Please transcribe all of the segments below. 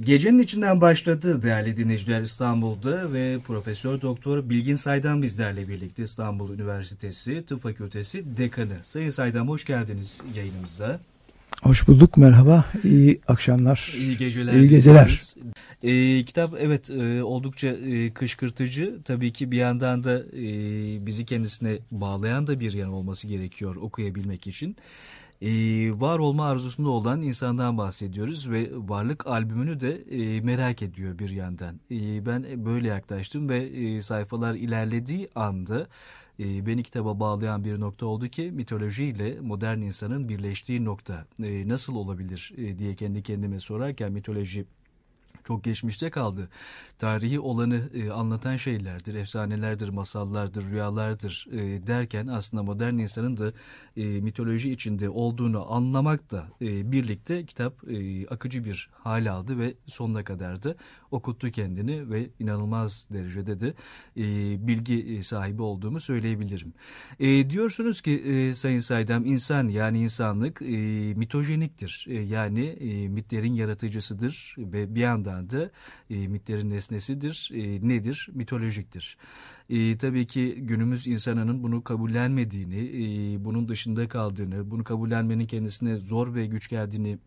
Gecenin içinden başladı değerli dinleyiciler İstanbul'da ve Profesör Doktor Bilgin Saydam bizlerle birlikte İstanbul Üniversitesi Tıp Fakültesi Dekanı. Sayın Saydam hoş geldiniz yayınımıza. Hoş bulduk merhaba iyi akşamlar. İyi geceler. İyi geceler. E, kitap evet e, oldukça e, kışkırtıcı tabii ki bir yandan da e, bizi kendisine bağlayan da bir yan olması gerekiyor okuyabilmek için e, var olma arzusunda olan insandan bahsediyoruz ve varlık albümünü de e, merak ediyor bir yandan. E, ben böyle yaklaştım ve e, sayfalar ilerlediği anda e, beni kitaba bağlayan bir nokta oldu ki mitoloji ile modern insanın birleştiği nokta e, nasıl olabilir e, diye kendi kendime sorarken mitoloji çok geçmişte kaldı. Tarihi olanı e, anlatan şeylerdir, efsanelerdir, masallardır, rüyalardır e, derken aslında modern insanın da e, mitoloji içinde olduğunu anlamak da e, birlikte kitap e, akıcı bir hal aldı ve sonuna kadar da okuttu kendini ve inanılmaz derecede de e, bilgi sahibi olduğumu söyleyebilirim. E, diyorsunuz ki e, Sayın Saydam insan yani insanlık e, mitojeniktir. E, yani e, mitlerin yaratıcısıdır ve bir yandan da e, mitlerin nesnesidir. E, nedir? Mitolojiktir. E, tabii ki günümüz insanının bunu kabullenmediğini, e, bunun dışında kaldığını, bunu kabullenmenin kendisine zor ve güç geldiğini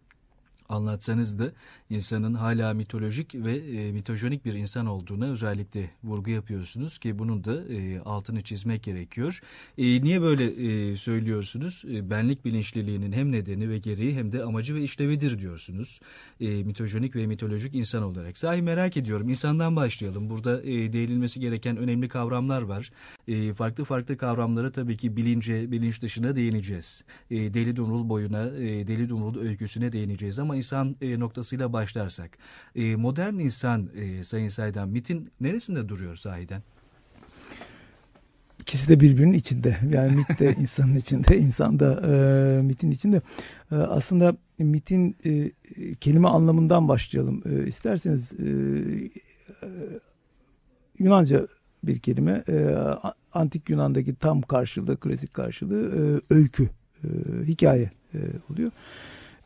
anlatsanız da insanın hala mitolojik ve e, mitojenik bir insan olduğuna özellikle vurgu yapıyorsunuz ki bunun da e, altını çizmek gerekiyor. E, niye böyle e, söylüyorsunuz? E, benlik bilinçliliğinin hem nedeni ve gereği hem de amacı ve işlevidir diyorsunuz. E, mitojenik ve mitolojik insan olarak. Sahi merak ediyorum. İnsandan başlayalım. Burada e, değinilmesi gereken önemli kavramlar var. E, farklı farklı kavramlara tabii ki bilince, bilinç dışına değineceğiz. E, Deli Dumrul boyuna, e, Deli Dumrul öyküsüne değineceğiz ama insan e, noktasıyla başlarsak e, modern insan e, Sayın Saydam mitin neresinde duruyor sahiden? İkisi de birbirinin içinde. Yani mit de insanın içinde, insan da e, mitin içinde. E, aslında mitin e, kelime anlamından başlayalım. E, isterseniz e, e, Yunanca bir kelime. E, antik Yunan'daki tam karşılığı, klasik karşılığı e, öykü, e, hikaye e, oluyor.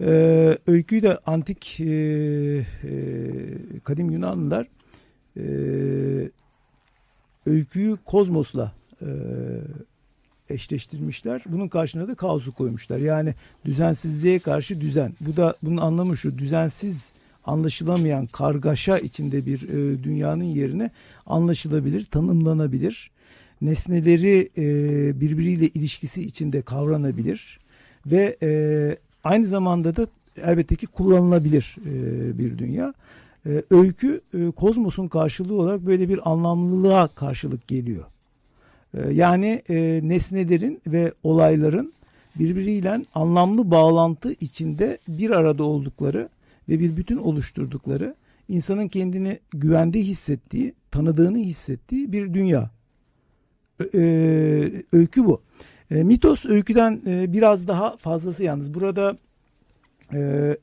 Ee, öyküyü de antik e, e, kadim Yunanlılar e, öyküyü kozmosla e, eşleştirmişler. Bunun karşına da kaosu koymuşlar. Yani düzensizliğe karşı düzen. Bu da bunun anlamı şu düzensiz anlaşılamayan kargaşa içinde bir e, dünyanın yerine anlaşılabilir, tanımlanabilir. Nesneleri e, birbiriyle ilişkisi içinde kavranabilir ve e, aynı zamanda da elbette ki kullanılabilir e, bir dünya. E, öykü e, kozmosun karşılığı olarak böyle bir anlamlılığa karşılık geliyor. Yani nesnelerin ve olayların birbiriyle anlamlı bağlantı içinde bir arada oldukları ve bir bütün oluşturdukları insanın kendini güvende hissettiği, tanıdığını hissettiği bir dünya. Öykü bu. E, mitos öyküden e, biraz daha fazlası yalnız. Burada e,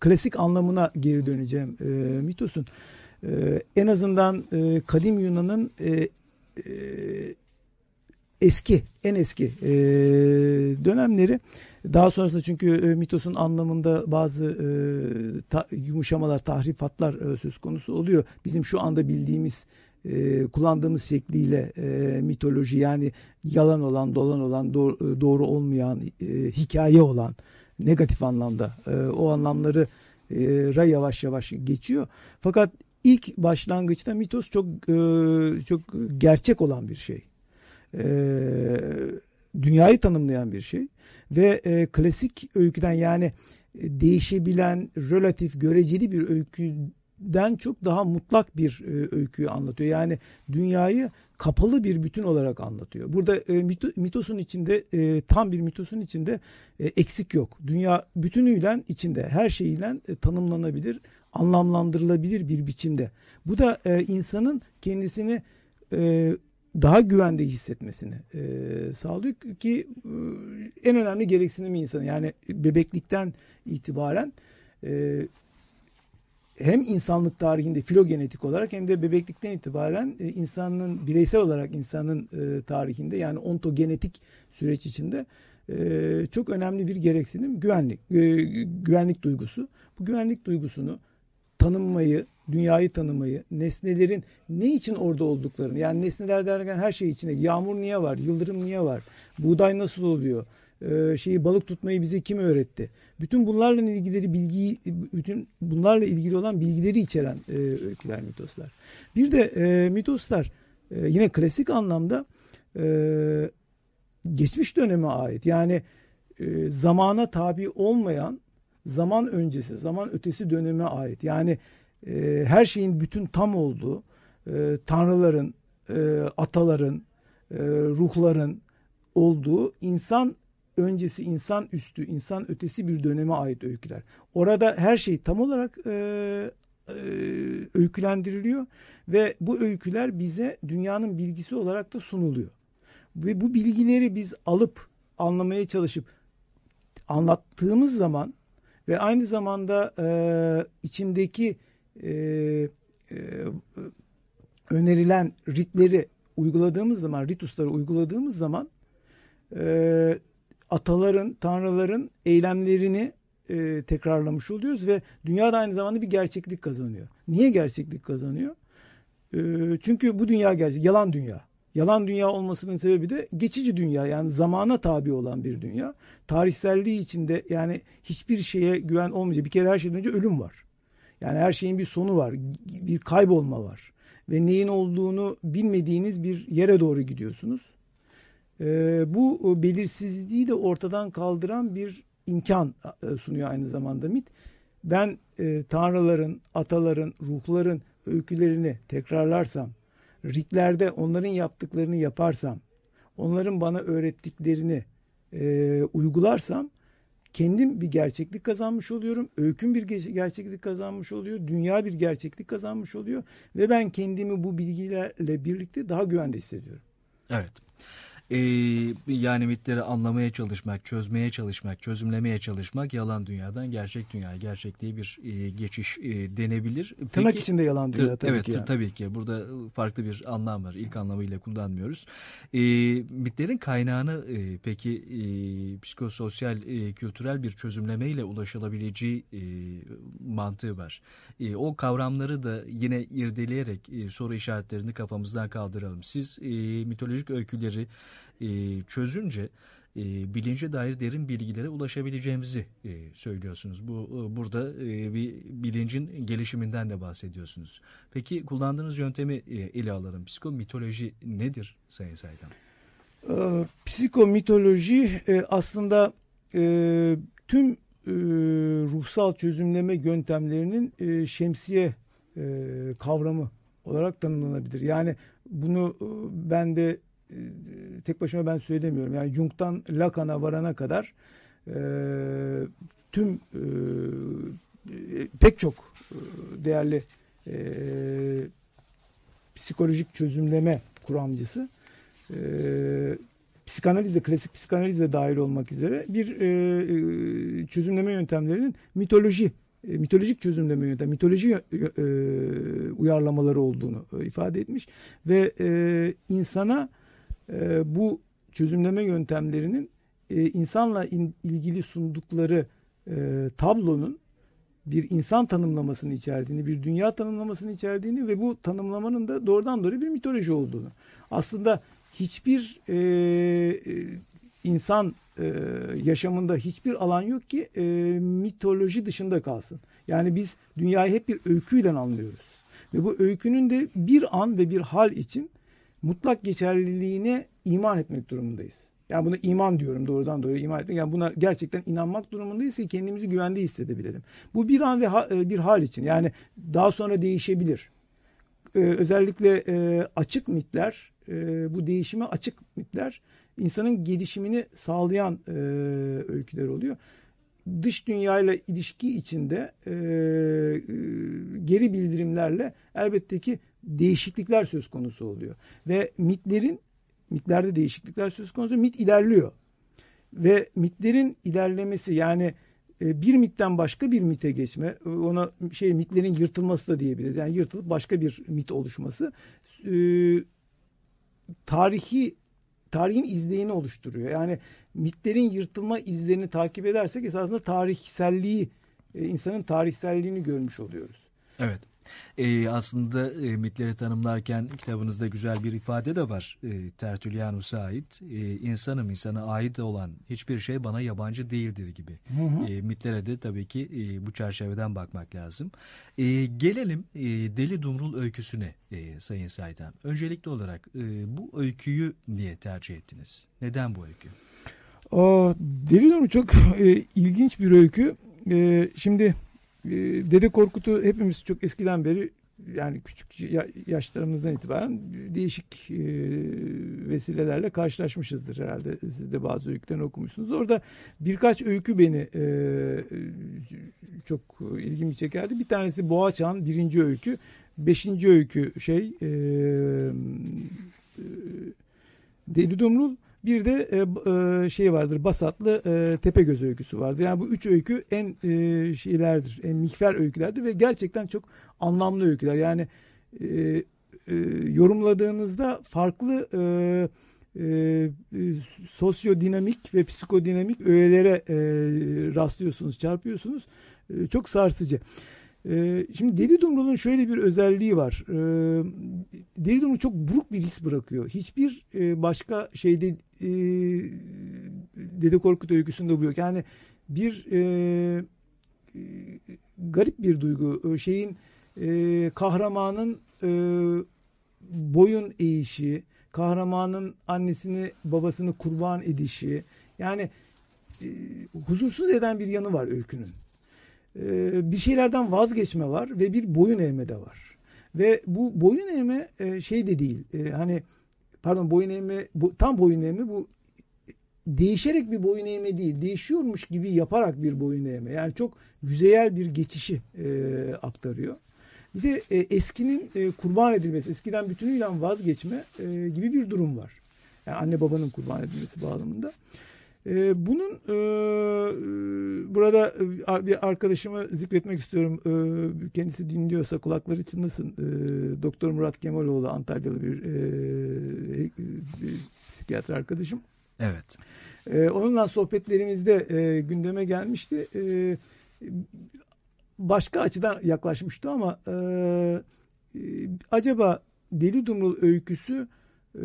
klasik anlamına geri döneceğim e, mitosun. E, en azından e, kadim Yunan'ın e, e, eski, en eski e, dönemleri daha sonrasında çünkü e, mitosun anlamında bazı e, ta, yumuşamalar, tahrifatlar e, söz konusu oluyor. Bizim şu anda bildiğimiz e, kullandığımız şekliyle e, mitoloji yani yalan olan, dolan olan, doğru, doğru olmayan, e, hikaye olan negatif anlamda e, o anlamları e, ra yavaş yavaş geçiyor. Fakat ilk başlangıçta mitos çok e, çok gerçek olan bir şey. E, dünyayı tanımlayan bir şey ve e, klasik öyküden yani e, değişebilen, relatif, göreceli bir öykü den çok daha mutlak bir e, öyküyü anlatıyor. Yani dünyayı kapalı bir bütün olarak anlatıyor. Burada e, mito, mitosun içinde e, tam bir mitosun içinde e, eksik yok. Dünya bütünüyle içinde her şeyiyle e, tanımlanabilir, anlamlandırılabilir bir biçimde. Bu da e, insanın kendisini e, daha güvende hissetmesini e, sağlıyor ki e, en önemli gereksinimi insanın yani bebeklikten itibaren e, hem insanlık tarihinde filogenetik olarak hem de bebeklikten itibaren e, insanın bireysel olarak insanın e, tarihinde yani ontogenetik süreç içinde e, çok önemli bir gereksinim güvenlik güvenlik duygusu. Bu güvenlik duygusunu tanınmayı, dünyayı tanımayı, nesnelerin ne için orada olduklarını yani nesneler derken her şey içine yağmur niye var, yıldırım niye var, buğday nasıl oluyor, şeyi balık tutmayı bize kim öğretti? Bütün bunlarla ilgili bilgiyi, bütün bunlarla ilgili olan bilgileri içeren e, öyküler, mitoslar. Bir de e, mitoslar e, yine klasik anlamda e, geçmiş döneme ait. Yani e, zamana tabi olmayan zaman öncesi, zaman ötesi döneme ait. Yani e, her şeyin bütün tam olduğu, e, tanrıların, e, ataların, e, ruhların olduğu insan öncesi, insan üstü, insan ötesi bir döneme ait öyküler. Orada her şey tam olarak e, e, öykülendiriliyor ve bu öyküler bize dünyanın bilgisi olarak da sunuluyor. Ve bu bilgileri biz alıp anlamaya çalışıp anlattığımız zaman ve aynı zamanda e, içindeki e, e, önerilen ritleri uyguladığımız zaman, ritusları uyguladığımız zaman e, ataların, tanrıların eylemlerini e, tekrarlamış oluyoruz ve dünyada aynı zamanda bir gerçeklik kazanıyor. Niye gerçeklik kazanıyor? E, çünkü bu dünya gerçek, yalan dünya. Yalan dünya olmasının sebebi de geçici dünya yani zamana tabi olan bir dünya. Tarihselliği içinde yani hiçbir şeye güven olmayacak. Bir kere her şeyden önce ölüm var. Yani her şeyin bir sonu var, bir kaybolma var. Ve neyin olduğunu bilmediğiniz bir yere doğru gidiyorsunuz. Ee, bu belirsizliği de ortadan kaldıran bir imkan e, sunuyor aynı zamanda MIT. Ben e, tanrıların, ataların, ruhların öykülerini tekrarlarsam, ritlerde onların yaptıklarını yaparsam, onların bana öğrettiklerini e, uygularsam kendim bir gerçeklik kazanmış oluyorum. Öyküm bir gerçeklik kazanmış oluyor. Dünya bir gerçeklik kazanmış oluyor. Ve ben kendimi bu bilgilerle birlikte daha güvende hissediyorum. Evet. Ee, yani mitleri anlamaya çalışmak, çözmeye çalışmak, çözümlemeye çalışmak yalan dünyadan gerçek dünyaya, gerçekliğe bir e, geçiş e, denebilir. Peki, Tırnak içinde yalan dünya tabii evet, ki. Evet tabii ki. Burada farklı bir anlam var. İlk anlamıyla kullanmıyoruz. E, mitlerin kaynağını e, peki e, psikososyal, e, kültürel bir çözümlemeyle ulaşılabileceği e, mantığı var. E, o kavramları da yine irdeleyerek e, soru işaretlerini kafamızdan kaldıralım. Siz e, mitolojik öyküleri e, çözünce e, bilince dair derin bilgilere ulaşabileceğimizi e, söylüyorsunuz. Bu e, burada e, bir bilincin gelişiminden de bahsediyorsunuz. Peki kullandığınız yöntemi e, ele alalım. Psikomitoloji nedir Sayın Saydam? E, psikomitoloji e, aslında e, tüm e, ruhsal çözümleme yöntemlerinin e, şemsiye e, kavramı olarak tanımlanabilir. Yani bunu e, ben de tek başıma ben söylemiyorum. Yani Jung'tan Lacan'a varana kadar e, tüm e, pek çok e, değerli e, psikolojik çözümleme kuramcısı e, psikanalizde, klasik psikanalizde dahil olmak üzere bir e, e, çözümleme yöntemlerinin mitoloji, e, mitolojik çözümleme yöntem, mitoloji e, uyarlamaları olduğunu e, ifade etmiş ve e, insana e, bu çözümleme yöntemlerinin e, insanla in, ilgili sundukları e, tablonun bir insan tanımlamasını içerdiğini, bir dünya tanımlamasını içerdiğini ve bu tanımlamanın da doğrudan doğruya bir mitoloji olduğunu. Aslında hiçbir e, e, insan e, yaşamında hiçbir alan yok ki e, mitoloji dışında kalsın. Yani biz dünyayı hep bir öyküyle anlıyoruz. Ve bu öykünün de bir an ve bir hal için mutlak geçerliliğine iman etmek durumundayız. Yani buna iman diyorum doğrudan doğruya iman etmek. Yani buna gerçekten inanmak durumundayız ki kendimizi güvende hissedebilelim. Bu bir an ve ha, e, bir hal için. Yani daha sonra değişebilir. Ee, özellikle e, açık mitler, e, bu değişime açık mitler insanın gelişimini sağlayan e, öyküler oluyor. Dış dünyayla ilişki içinde e, e, geri bildirimlerle elbette ki değişiklikler söz konusu oluyor. Ve mitlerin, mitlerde değişiklikler söz konusu, mit ilerliyor. Ve mitlerin ilerlemesi yani e, bir mitten başka bir mite geçme, ona şey mitlerin yırtılması da diyebiliriz. Yani yırtılıp başka bir mit oluşması e, tarihi tarihin izleyini oluşturuyor. Yani mitlerin yırtılma izlerini takip edersek esasında tarihselliği, e, insanın tarihselliğini görmüş oluyoruz. Evet. E, aslında e, mitleri tanımlarken kitabınızda güzel bir ifade de var. E, Tertullianus'a ait. E, insanım insana ait olan hiçbir şey bana yabancı değildir gibi. Hı hı. E, mitlere de tabii ki e, bu çerçeveden bakmak lazım. E, gelelim e, Deli Dumrul öyküsüne e, Sayın Saydam. Öncelikli olarak e, bu öyküyü niye tercih ettiniz? Neden bu öykü? O, Deli Dumrul çok e, ilginç bir öykü. E, şimdi Dede Korkut'u hepimiz çok eskiden beri yani küçük yaşlarımızdan itibaren değişik e, vesilelerle karşılaşmışızdır herhalde. Siz de bazı öykülerini okumuşsunuz. Orada birkaç öykü beni e, çok ilgimi çekerdi. Bir tanesi Boğaçan birinci öykü. Beşinci öykü şey e, Deli Dumrul. Bir de e, e, şey vardır Basatlı e, Tepegöz öyküsü vardır. Yani bu üç öykü en e, şeylerdir, en mikfer öykülerdir ve gerçekten çok anlamlı öyküler. Yani e, e, yorumladığınızda farklı e, e, sosyodinamik ve psikodinamik öğelere e, rastlıyorsunuz, çarpıyorsunuz. E, çok sarsıcı. Ee, şimdi Deli Dumrul'un şöyle bir özelliği var. Ee, Deli Dumrul çok buruk bir his bırakıyor. Hiçbir e, başka şeyde e, Dede Korkut öyküsünde bu yok. Yani bir e, garip bir duygu. Şeyin kahramanın boyun eğişi, kahramanın annesini babasını kurban edişi. Yani huzursuz eden bir yanı var öykünün. Ee, bir şeylerden vazgeçme var ve bir boyun eğme de var. Ve bu boyun eğme e, şey de değil. E, hani pardon boyun eğme tam boyun eğme bu değişerek bir boyun eğme değil. Değişiyormuş gibi yaparak bir boyun eğme. Yani çok yüzeyel bir geçişi e, aktarıyor. Bir de eskinin kurban edilmesi, eskiden bütünüyle vazgeçme gibi bir durum var. Yani anne babanın kurban edilmesi bağlamında. E, bunun e, burada e, bir arkadaşımı zikretmek istiyorum. E, kendisi dinliyorsa kulakları çınlasın. E, Doktor Murat Kemaloğlu Antalyalı bir, e, bir psikiyatr arkadaşım. Evet. E, onunla sohbetlerimizde e, gündeme gelmişti. E, başka açıdan yaklaşmıştı ama e, e, acaba Deli Dumrul öyküsü e,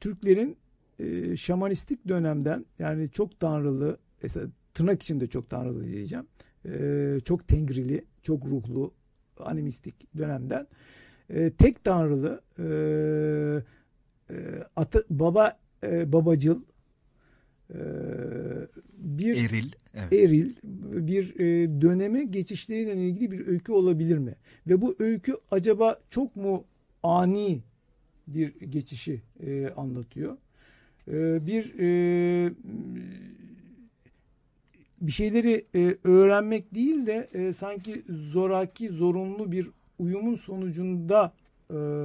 Türklerin e, şamanistik dönemden yani çok tanrılı mesela tırnak içinde çok tanrılı diyeceğim. E, çok tengrili, çok ruhlu, animistik dönemden e, tek tanrılı e, e, ata, baba e, babacıl e, bir eril evet. eril bir e, döneme geçişleriyle ilgili bir öykü olabilir mi? Ve bu öykü acaba çok mu ani bir geçişi e, anlatıyor? Ee, bir e, bir şeyleri e, öğrenmek değil de e, sanki zoraki, zorunlu bir uyumun sonucunda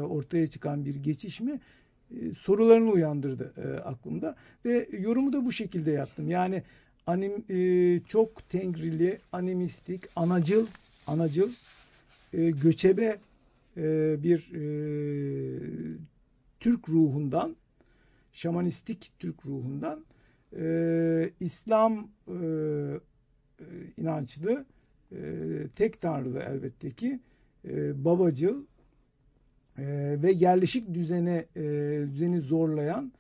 ortaya çıkan bir geçiş mi? sorularını uyandırdı aklımda ve yorumu da bu şekilde yaptım. Yani anim çok tengrili, animistik, anacıl, anacıl, göçebe bir Türk ruhundan şamanistik Türk ruhundan e, İslam e, e, inançlı e, tek tanrılı elbette ki e, babacıl e, ve yerleşik düzene e, düzeni zorlayan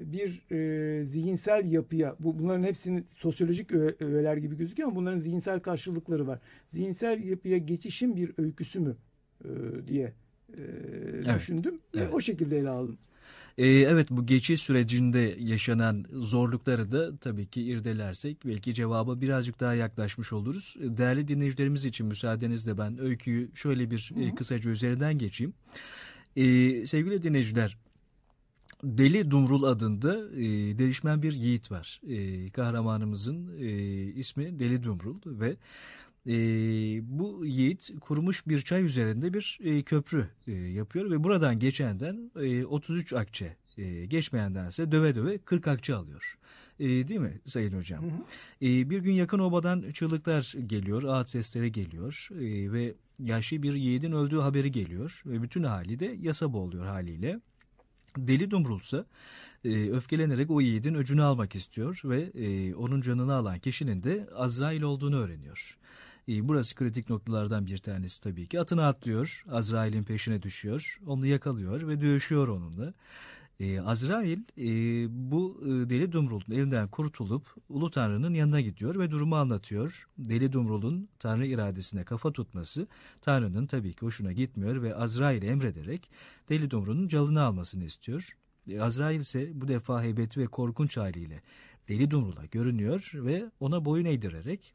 bir e, zihinsel yapıya bu bunların hepsinin sosyolojik öğeler gibi gözüküyor ama bunların zihinsel karşılıkları var. Zihinsel yapıya geçişin bir öyküsü mü e, diye e, evet. düşündüm evet. ve o şekilde ele aldım. Ee, evet bu geçiş sürecinde yaşanan zorlukları da tabii ki irdelersek belki cevaba birazcık daha yaklaşmış oluruz. Değerli dinleyicilerimiz için müsaadenizle ben öyküyü şöyle bir e, kısaca üzerinden geçeyim. Ee, sevgili dinleyiciler Deli Dumrul adında e, değişmen bir yiğit var. E, kahramanımızın e, ismi Deli Dumrul ve e, bu yiğit kurumuş bir çay üzerinde bir e, köprü e, yapıyor ve buradan geçenden e, 33 akçe e, geçmeyendense döve döve 40 akçe alıyor. E, değil mi Sayın Hocam? Hı hı. E, bir gün yakın obadan çığlıklar geliyor, ağaç sesleri geliyor e, ve yaşlı bir yiğidin öldüğü haberi geliyor ve bütün hali de yasa boğuluyor haliyle. Deli Dumrulsa e, öfkelenerek o yiğidin öcünü almak istiyor ve e, onun canını alan kişinin de Azrail olduğunu öğreniyor. E, burası kritik noktalardan bir tanesi tabii ki. Atını atlıyor, Azrail'in peşine düşüyor, onu yakalıyor ve dövüşüyor onunla. E, Azrail e, bu e, Deli Dumrul'un elinden kurtulup Ulu Tanrı'nın yanına gidiyor ve durumu anlatıyor. Deli Dumrul'un Tanrı iradesine kafa tutması Tanrı'nın tabii ki hoşuna gitmiyor ve Azrail'e emrederek Deli Dumrul'un calını almasını istiyor. E, Azrail ise bu defa heybetli ve korkunç haliyle Deli Dumrul'a görünüyor ve ona boyun eğdirerek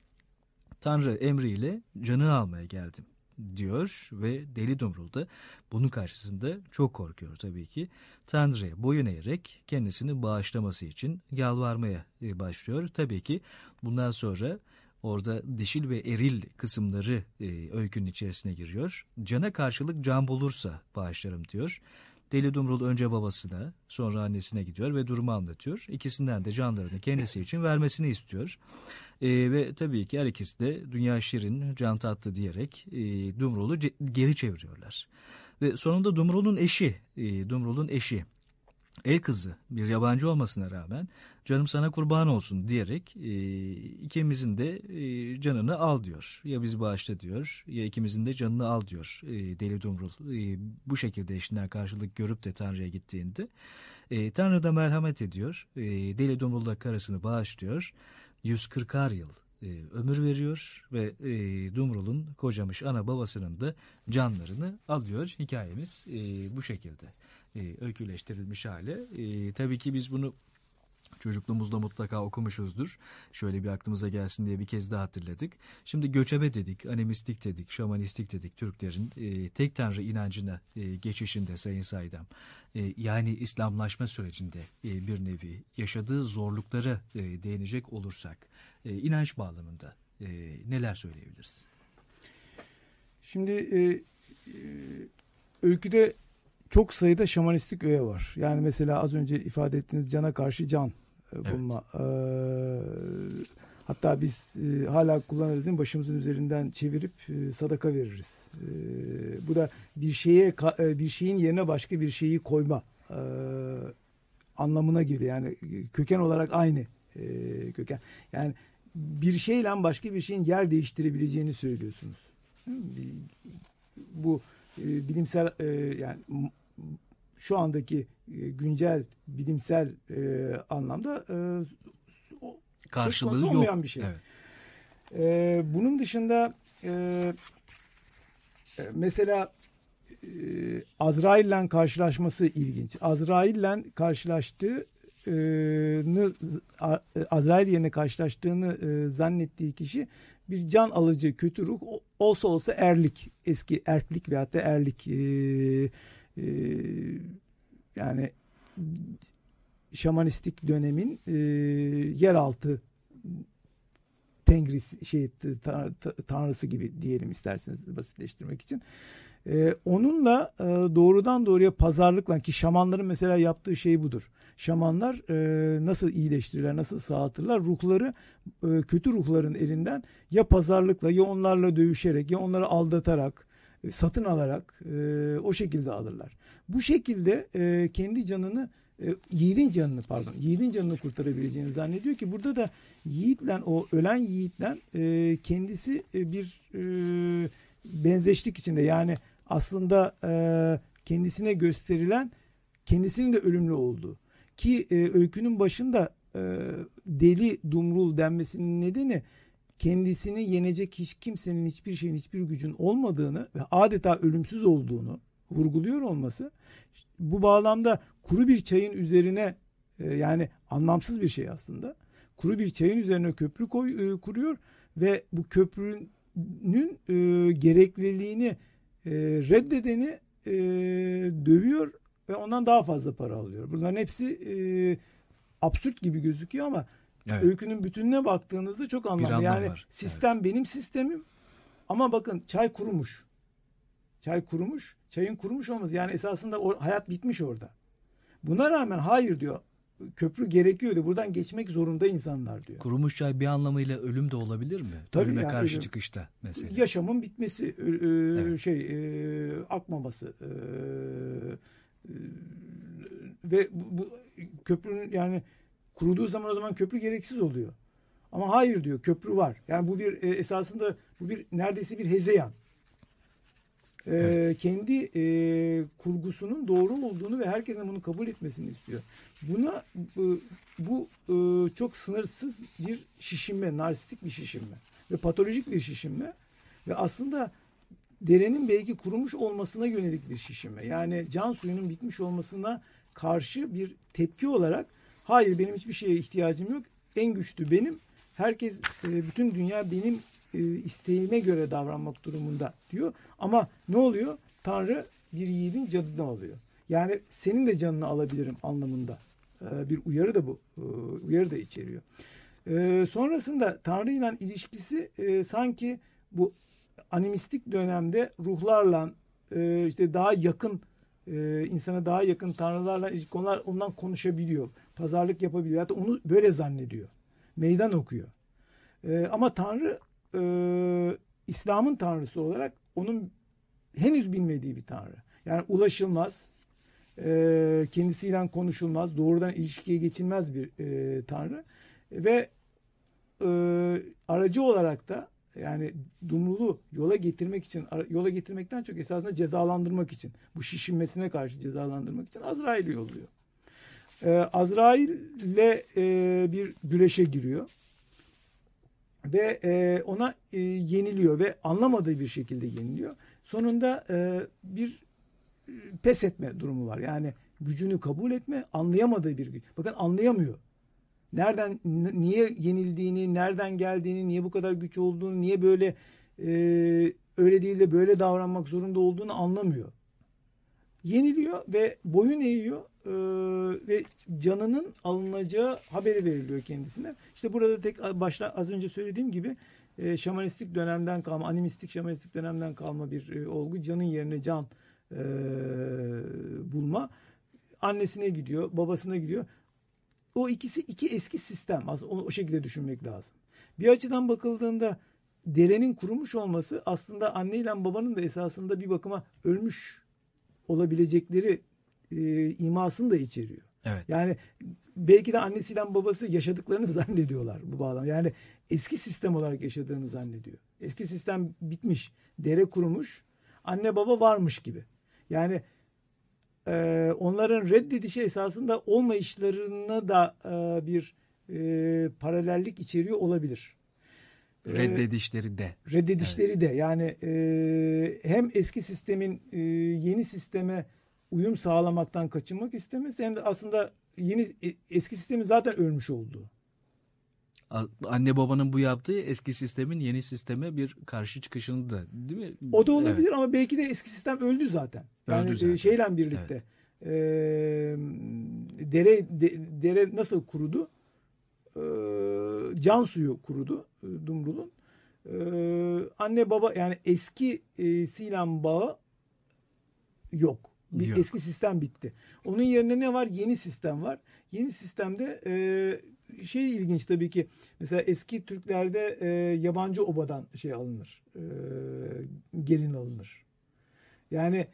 Tanrı emriyle canını almaya geldim diyor ve Deli Dumrul da bunun karşısında çok korkuyor tabii ki. Tanrı'ya boyun eğerek kendisini bağışlaması için yalvarmaya e, başlıyor. Tabii ki bundan sonra orada dişil ve eril kısımları e, öykünün içerisine giriyor. Cana karşılık can bulursa bağışlarım diyor. Deli Dumrul önce babasına sonra annesine gidiyor ve durumu anlatıyor. İkisinden de canlarını kendisi için vermesini istiyor. E, ve tabii ki her ikisi de dünya şirin, can tatlı diyerek e, Dumrul'u geri çeviriyorlar. Ve sonunda Dumrul'un eşi, e, Dumrul'un eşi El kızı bir yabancı olmasına rağmen canım sana kurban olsun diyerek e, ikimizin de e, canını al diyor. Ya bizi bağışla diyor ya ikimizin de canını al diyor e, Deli Dumrul. E, bu şekilde eşinden karşılık görüp de Tanrı'ya gittiğinde. E, Tanrı da merhamet ediyor. E, Deli Dumrul da karısını bağışlıyor. 140 yıl e, ömür veriyor ve e, Dumrul'un kocamış ana babasının da canlarını alıyor. Hikayemiz e, bu şekilde e, öyküleştirilmiş hale. E, tabii ki biz bunu çocukluğumuzda mutlaka okumuşuzdur. Şöyle bir aklımıza gelsin diye bir kez daha hatırladık. Şimdi göçebe dedik, animistik dedik, şamanistik dedik Türklerin e, tek tanrı inancına e, geçişinde Sayın Saydam. E, yani İslamlaşma sürecinde e, bir nevi yaşadığı zorluklara e, değinecek olursak e, inanç bağlamında e, neler söyleyebiliriz? Şimdi e, e, öyküde çok sayıda şamanistik öğe var. Yani mesela az önce ifade ettiğiniz cana karşı can e, bulma. Evet. Ee, hatta biz e, hala kullanırız değil mi? Başımızın üzerinden çevirip e, sadaka veririz. E, bu da bir şeye e, bir şeyin yerine başka bir şeyi koyma e, anlamına geliyor. Yani köken olarak aynı e, köken. Yani bir şeyle başka bir şeyin yer değiştirebileceğini söylüyorsunuz. Bu e, bilimsel e, yani şu andaki e, güncel bilimsel e, anlamda e, karşılığı yok. olmayan bir şey. Evet. E, bunun dışında e, mesela e, Azrail'le karşılaşması ilginç. Azrail'le karşılaştığını Azrail yerine karşılaştığını e, zannettiği kişi bir can alıcı kötü ruh olsa olsa erlik eski erklik veyahut da erlik e, e, yani şamanistik dönemin e, yeraltı tengris şey ta, ta, tanrısı gibi diyelim isterseniz basitleştirmek için. Ee, onunla e, doğrudan doğruya pazarlıkla ki şamanların mesela yaptığı şey budur. Şamanlar e, nasıl iyileştirirler, nasıl sağlatırlar? Ruhları e, kötü ruhların elinden ya pazarlıkla ya onlarla dövüşerek ya onları aldatarak e, satın alarak e, o şekilde alırlar. Bu şekilde e, kendi canını e, yiğidin canını pardon yiğidin canını kurtarabileceğini zannediyor ki burada da yiğitle o ölen yiğitle e, kendisi e, bir e, benzeşlik içinde yani aslında e, kendisine gösterilen kendisinin de ölümlü olduğu ki e, öykünün başında e, deli dumrul denmesinin nedeni kendisini yenecek hiç kimsenin hiçbir şeyin hiçbir gücün olmadığını ve adeta ölümsüz olduğunu vurguluyor olması bu bağlamda kuru bir çayın üzerine e, yani anlamsız bir şey aslında. Kuru bir çayın üzerine köprü koy, e, kuruyor ve bu köprünün e, gerekliliğini e, reddedeni e, dövüyor ve ondan daha fazla para alıyor. Bunların hepsi e, absürt gibi gözüküyor ama evet. öykünün bütününe baktığınızda çok anlamlı. Yani var. sistem evet. benim sistemim ama bakın çay kurumuş. Çay kurumuş. Çayın kurumuş olması yani esasında o hayat bitmiş orada. Buna rağmen hayır diyor. Köprü gerekiyordu. Buradan geçmek zorunda insanlar diyor. Kurumuş çay bir anlamıyla ölüm de olabilir mi? Tabii Ölüme yani, karşı ölüm, çıkışta mesela. Yaşamın bitmesi, e, evet. şey e, akmaması e, e, ve bu, bu köprünün yani kuruduğu zaman o zaman köprü gereksiz oluyor. Ama hayır diyor köprü var. Yani bu bir e, esasında bu bir neredeyse bir hezeyan. E. Kendi e, kurgusunun doğru olduğunu ve herkesin bunu kabul etmesini istiyor. Buna bu, bu e, çok sınırsız bir şişinme, narsistik bir şişinme ve patolojik bir şişinme ve aslında derenin belki kurumuş olmasına yönelik bir şişinme. Yani can suyunun bitmiş olmasına karşı bir tepki olarak hayır benim hiçbir şeye ihtiyacım yok. En güçlü benim. Herkes e, bütün dünya benim e, isteğime göre davranmak durumunda diyor. Ama ne oluyor? Tanrı bir yiğidin canını alıyor. Yani senin de canını alabilirim anlamında e, bir uyarı da bu. Uyarı da içeriyor. Sonrasında Tanrı ile ilişkisi sanki bu animistik dönemde ruhlarla işte daha yakın insana daha yakın tanrılarla ilişki konular ondan konuşabiliyor. Pazarlık yapabiliyor. Hatta onu böyle zannediyor. Meydan okuyor. ama Tanrı e, İslam'ın tanrısı olarak onun henüz bilmediği bir tanrı. Yani ulaşılmaz, e, kendisiyle konuşulmaz, doğrudan ilişkiye geçilmez bir e, tanrı. Ve e, aracı olarak da yani Dumrul'u yola getirmek için, yola getirmekten çok esasında cezalandırmak için, bu şişinmesine karşı cezalandırmak için Azrail'i yolluyor. E, Azrail ile e, bir güreşe giriyor ve e, ona e, yeniliyor ve anlamadığı bir şekilde yeniliyor. Sonunda e, bir e, pes etme durumu var. Yani gücünü kabul etme, anlayamadığı bir güç. Bakın anlayamıyor. Nereden, niye yenildiğini, nereden geldiğini, niye bu kadar güç olduğunu, niye böyle e, öyle değil de böyle davranmak zorunda olduğunu anlamıyor yeniliyor ve boyun eğiyor e, ve canının alınacağı haberi veriliyor kendisine. İşte burada tek başta az önce söylediğim gibi e, şamanistik dönemden kalma, animistik şamanistik dönemden kalma bir e, olgu. Canın yerine can e, bulma. Annesine gidiyor, babasına gidiyor. O ikisi iki eski sistem. Aslında o, o şekilde düşünmek lazım. Bir açıdan bakıldığında derenin kurumuş olması aslında anne ile babanın da esasında bir bakıma ölmüş olabilecekleri e, imasını da içeriyor. Evet. Yani belki de annesiyle babası yaşadıklarını zannediyorlar bu bağlam. Yani eski sistem olarak yaşadığını zannediyor. Eski sistem bitmiş, dere kurumuş, anne baba varmış gibi. Yani e, onların reddedişi esasında olmayışlarına da e, bir e, paralellik içeriyor olabilir. Ee, reddedişleri de. Reddedişleri evet. de yani e, hem eski sistemin e, yeni sisteme uyum sağlamaktan kaçınmak istemesi hem de aslında yeni e, eski sistemi zaten ölmüş olduğu. Anne babanın bu yaptığı eski sistemin yeni sisteme bir karşı çıkışını da değil mi? O da olabilir evet. ama belki de eski sistem öldü zaten. Yani öldü e, zaten. şeyle birlikte. Evet. E, dere de, dere nasıl kurudu? E, can suyu kurudu e, Dumrul'un. E, anne baba yani eski e, Silan bağı yok. Bir yok. eski sistem bitti. Onun yerine ne var? Yeni sistem var. Yeni sistemde e, şey ilginç tabii ki mesela eski Türklerde e, yabancı obadan şey alınır. E, gelin alınır. Yani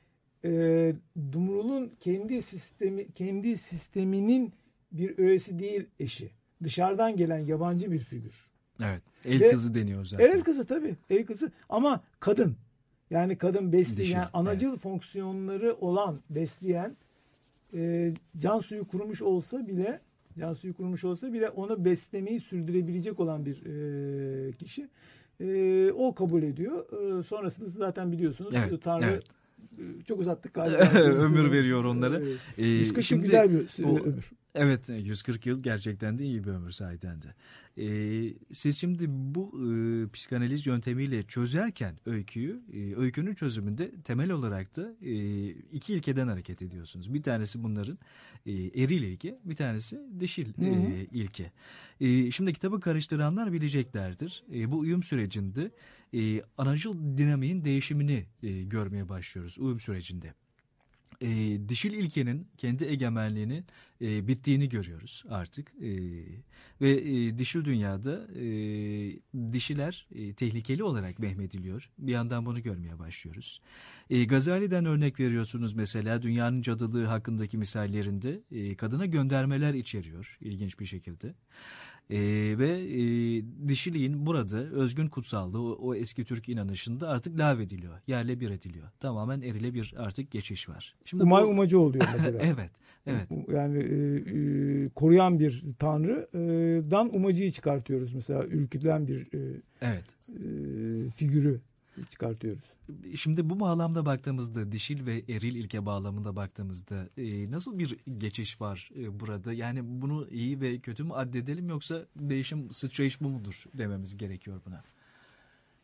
e, Dumrul'un kendi sistemi kendi sisteminin bir öğesi değil eşi dışarıdan gelen yabancı bir figür. Evet. El Ve, kızı deniyor zaten. El kızı tabii. El kızı ama kadın. Yani kadın besleyen, Dişi, anacıl evet. fonksiyonları olan, besleyen e, can suyu kurumuş olsa bile can suyu kurumuş olsa bile onu beslemeyi sürdürebilecek olan bir e, kişi. E, o kabul ediyor. E, sonrasında zaten biliyorsunuz evet, Tanrı evet çok uzattık galiba. ömür veriyor onlara. Evet. Ee, 140 yıl güzel bir o, ömür. Evet 140 yıl gerçekten de iyi bir ömür sahiden de. Ee, siz şimdi bu e, psikanaliz yöntemiyle çözerken öyküyü, e, öykünün çözümünde temel olarak da e, iki ilkeden hareket ediyorsunuz. Bir tanesi bunların e, eril ilke, bir tanesi dişil e, ilke. E, şimdi kitabı karıştıranlar bileceklerdir. E, bu uyum sürecinde e, anacıl dinamiğin değişimini e, görmeye başlıyoruz uyum sürecinde e, dişil ilkenin kendi egemenliğinin e, bittiğini görüyoruz artık e, ve e, dişil dünyada e, dişiler e, tehlikeli olarak vehmediliyor. Bir yandan bunu görmeye başlıyoruz. E, Gazali'den örnek veriyorsunuz mesela dünyanın cadılığı hakkındaki misallerinde e, kadına göndermeler içeriyor ilginç bir şekilde. E, ve e, dişiliğin burada özgün kutsallığı o, o eski Türk inanışında artık lağvediliyor. Yerle bir ediliyor. Tamamen erile bir artık geçiş var. Şimdi Umay bu... umacı oluyor mesela. evet. Evet. Yani e, e, koruyan bir tanrıdan umacıyı çıkartıyoruz mesela ürkütülen bir e, evet. e, figürü çıkartıyoruz. Şimdi bu bağlamda baktığımızda dişil ve eril ilke bağlamında baktığımızda e, nasıl bir geçiş var e, burada? Yani bunu iyi ve kötü mü addedelim yoksa değişim sıçrayış bu mudur dememiz gerekiyor buna?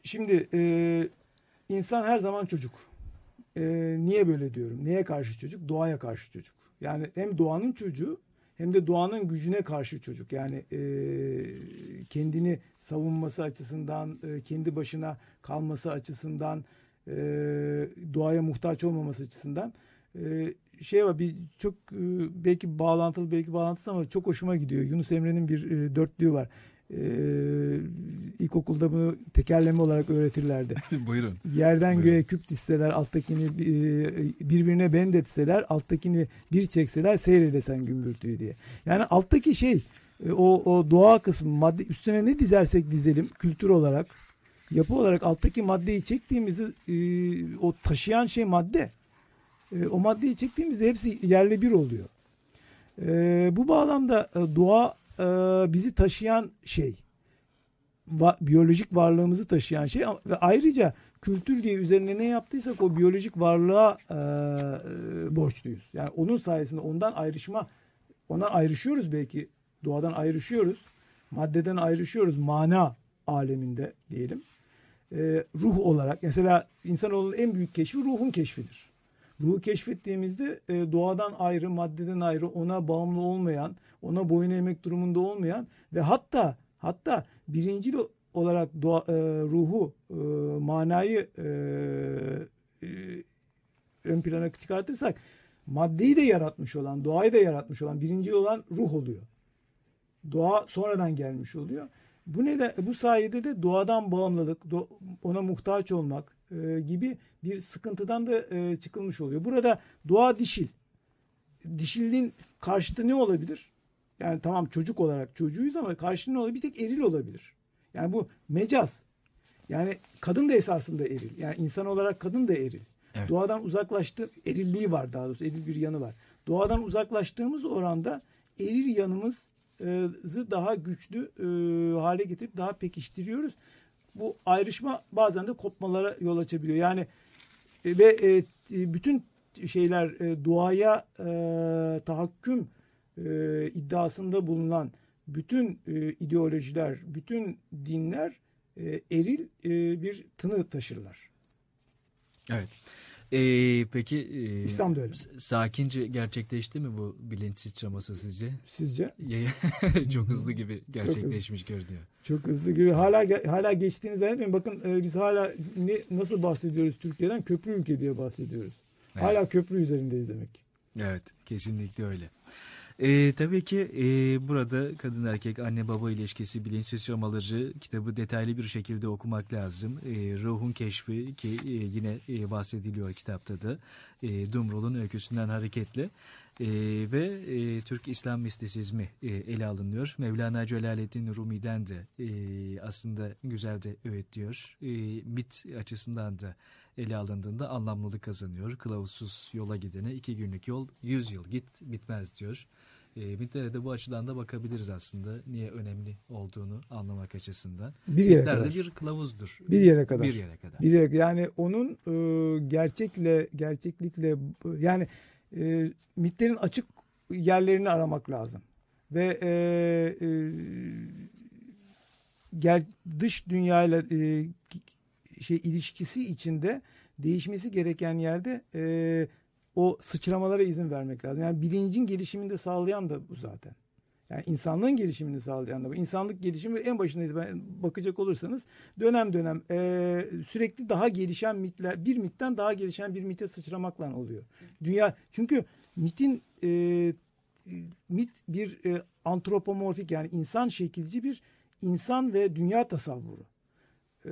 Şimdi e, insan her zaman çocuk. E, niye böyle diyorum? Neye karşı çocuk? Doğaya karşı çocuk. Yani hem doğanın çocuğu hem de doğanın gücüne karşı çocuk. Yani e, kendini savunması açısından, e, kendi başına kalması açısından, e, doğaya muhtaç olmaması açısından e, şey var bir çok e, belki bağlantılı belki bağlantısız ama çok hoşuma gidiyor. Yunus Emre'nin bir e, dörtlüğü var e, ilkokulda bunu tekerleme olarak öğretirlerdi. Buyurun. Yerden Buyurun. göğe küp dizseler, alttakini e, birbirine bendetseler, alttakini bir çekseler seyredesen gümbürtüyü diye. Yani alttaki şey e, o, o doğa kısmı madde üstüne ne dizersek dizelim kültür olarak yapı olarak alttaki maddeyi çektiğimizde e, o taşıyan şey madde. E, o maddeyi çektiğimizde hepsi yerle bir oluyor. E, bu bağlamda e, doğa e, bizi taşıyan şey. Va, biyolojik varlığımızı taşıyan şey ve ayrıca kültür diye üzerine ne yaptıysak o biyolojik varlığa e, e, borçluyuz. Yani onun sayesinde ondan ayrışma, ondan ayrışıyoruz belki doğadan ayrışıyoruz, maddeden ayrışıyoruz mana aleminde diyelim. E, ruh olarak mesela insanoğlunun en büyük keşfi ruhun keşfidir. Ruhu keşfettiğimizde e, doğadan ayrı, maddeden ayrı, ona bağımlı olmayan, ona boyun eğmek durumunda olmayan ve hatta hatta birincil olarak doğa, e, ruhu, e, manayı e, e, ön plana çıkartırsak maddeyi de yaratmış olan, doğayı da yaratmış olan, birincil olan ruh oluyor. Doğa sonradan gelmiş oluyor. Bu ne de bu sayede de doğadan bağımlılık, ona muhtaç olmak e, gibi bir sıkıntıdan da e, çıkılmış oluyor. Burada doğa dişil. Dişilliğin karşıtı ne olabilir? Yani tamam çocuk olarak çocuğuyuz ama karşılığı ne olabilir? Bir tek eril olabilir. Yani bu mecaz. Yani kadın da esasında eril. Yani insan olarak kadın da eril. Evet. Doğadan uzaklaştı, erilliği var daha doğrusu, eril bir yanı var. Doğadan uzaklaştığımız oranda eril yanımız daha güçlü e, hale getirip daha pekiştiriyoruz. Bu ayrışma bazen de kopmalara yol açabiliyor. Yani e, ve e, bütün şeyler e, doğaya e, tahakküm e, iddiasında bulunan bütün e, ideolojiler, bütün dinler e, eril e, bir tını taşırlar. Evet. Ee, peki e, İslam'da öyle. Sakince gerçekleşti mi bu bilinç sıçraması sizce? Sizce? Çok hızlı gibi gerçekleşmiş görünüyor. Çok hızlı gibi. Hala hala geçtiğini zannetmeyin. Bakın e, biz hala ne, nasıl bahsediyoruz Türkiye'den? Köprü ülke diye bahsediyoruz. Evet. Hala köprü üzerindeyiz demek. Evet, kesinlikle öyle. E, tabii ki e, burada kadın erkek anne baba ilişkisi bilinçsiz şamaları kitabı detaylı bir şekilde okumak lazım. E, ruhun keşfi ki e, yine e, bahsediliyor kitapta da e, Dumrul'un öyküsünden hareketle. E, ve e, Türk İslam mistisizmi e, ele alınıyor. Mevlana Celaleddin Rumi'den de e, aslında güzel de öğütlüyor. E, mit açısından da ele alındığında anlamlılık kazanıyor. Kılavuzsuz yola gidene iki günlük yol yüz yıl git bitmez diyor. E, mitlere de bu açıdan da bakabiliriz aslında. Niye önemli olduğunu anlamak açısından. Bir yere Mitler kadar. bir kılavuzdur. Bir yere kadar. Bir yere kadar. Bir yere, yani onun e, gerçekle gerçeklikle yani e, mitlerin açık yerlerini aramak lazım. Ve e, e, ger, dış dünyayla e, şey ilişkisi içinde değişmesi gereken yerde e, o sıçramalara izin vermek lazım. Yani bilincin gelişimini de sağlayan da bu zaten. Yani insanlığın gelişimini sağlayan da bu. İnsanlık gelişimi en başındaydı. Ben bakacak olursanız dönem dönem e, sürekli daha gelişen mitler, bir mitten daha gelişen bir mite sıçramakla oluyor. Dünya çünkü mitin e, mit bir e, antropomorfik yani insan şekilci bir insan ve dünya tasavvuru. E,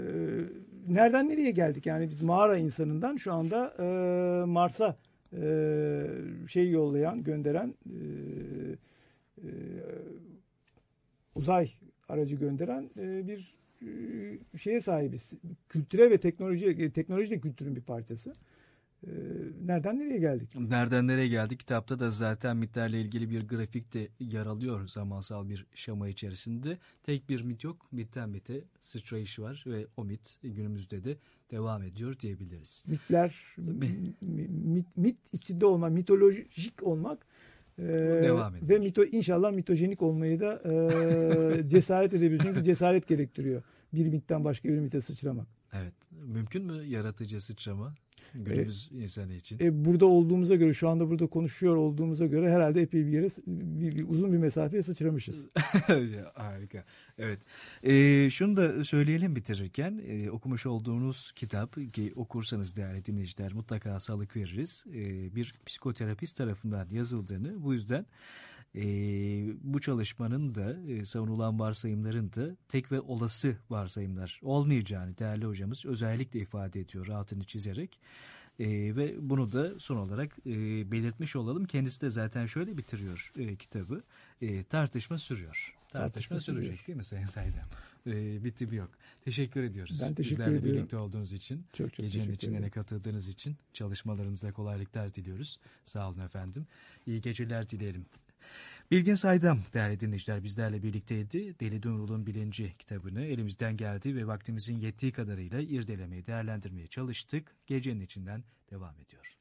nereden nereye geldik? Yani biz mağara insanından şu anda e, Mars'a e, şey yollayan, gönderen uzay aracı gönderen e, bir e, şeye sahibiz. Kültüre ve teknoloji e, teknoloji de kültürün bir parçası. E, nereden nereye geldik? Nereden nereye geldik? Kitapta da zaten mitlerle ilgili bir grafik de yer alıyor zamansal bir şema içerisinde. Tek bir mit yok. Mitten mite sıçrayış var ve o mit günümüzde de devam ediyor diyebiliriz. Mitler, mi- mi- mit, mit içinde olmak, mitolojik olmak e, Devam ediyor. ve mito, inşallah mitojenik olmayı da e, cesaret edebiliriz. Çünkü cesaret gerektiriyor. Bir mitten başka bir mite sıçramak. Evet. Mümkün mü yaratıcı sıçrama günümüz insanı için? E, burada olduğumuza göre, şu anda burada konuşuyor olduğumuza göre herhalde epey bir yere, bir, bir uzun bir mesafeye sıçramışız. Harika. Evet. Ee, şunu da söyleyelim bitirirken e, okumuş olduğunuz kitap ki okursanız değerli dinleyiciler mutlaka sağlık veririz. E, bir psikoterapist tarafından yazıldığını bu yüzden e, bu çalışmanın da e, savunulan varsayımların da tek ve olası varsayımlar olmayacağını değerli hocamız özellikle ifade ediyor altını çizerek. E, ve bunu da son olarak e, belirtmiş olalım. Kendisi de zaten şöyle bitiriyor e, kitabı. E, tartışma sürüyor. Tartışma, Tartışma sürecek sürüyor. değil mi Sayın Saydam? E, bitti bir yok. Teşekkür ediyoruz. Ben teşekkür Bizlerle ediyorum. birlikte olduğunuz için. Çok çok Gecenin ederim. ne katıldığınız için çalışmalarınızda kolaylıklar diliyoruz. Sağ olun efendim. İyi geceler dileyelim. Bilgin Saydam değerli dinleyiciler bizlerle birlikteydi. Deli Dumrul'un Bilinci kitabını elimizden geldi ve vaktimizin yettiği kadarıyla irdelemeye, değerlendirmeye çalıştık. Gecenin içinden devam ediyor.